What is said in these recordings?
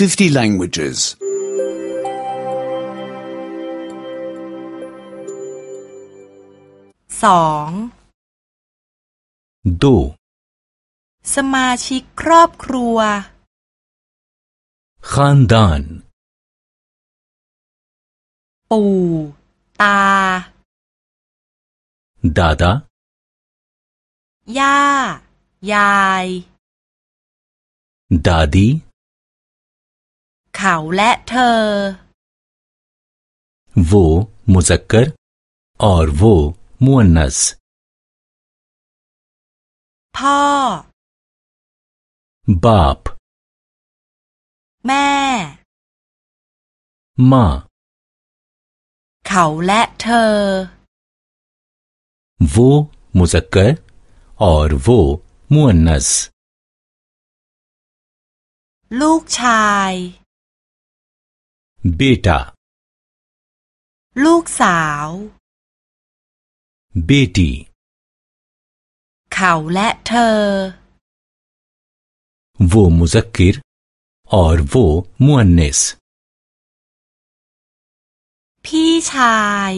50 languages. 2. Do. สมาชิกครอบครัว Khandan. ปู่ตา Dada. ย่ายาย د ا d ی ขาและเธอ वो म ु ज क ्อ र और มोนु न स พ่อ บา प แม่ มา เขาและเธอ वो म ु ज क ् क र और वो म นัส ลูกชายบีตาลูกสาวเบตีเขาและเธอวูมุซักกิร์หรือวูมูอันเนสพี่ชาย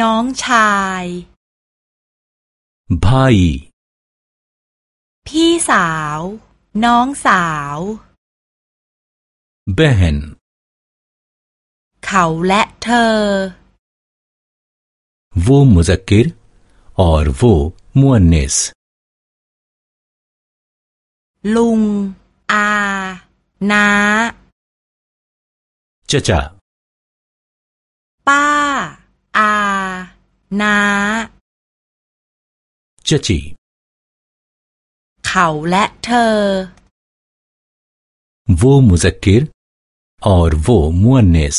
น้องชายบายพี่สาว น้องสาวเบเฮนเขาและเธอ वो मुजक्किर और वो म ुอ न ् न ि स ลุงอานาจจาป้าอานาจจีเขาและเธอ वो मुजक्किर और वो म ुอ न ् न ि स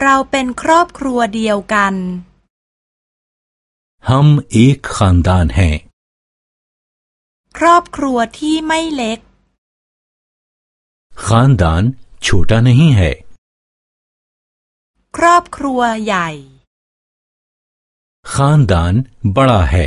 เราเป็นครอบครัวเดียวกัน हम एक खानदान हैं ครอบครัวที่ไม่เล็ก खानदान छोटा नहीं है ครอบครัวใหญ่ खानदान बड़ा है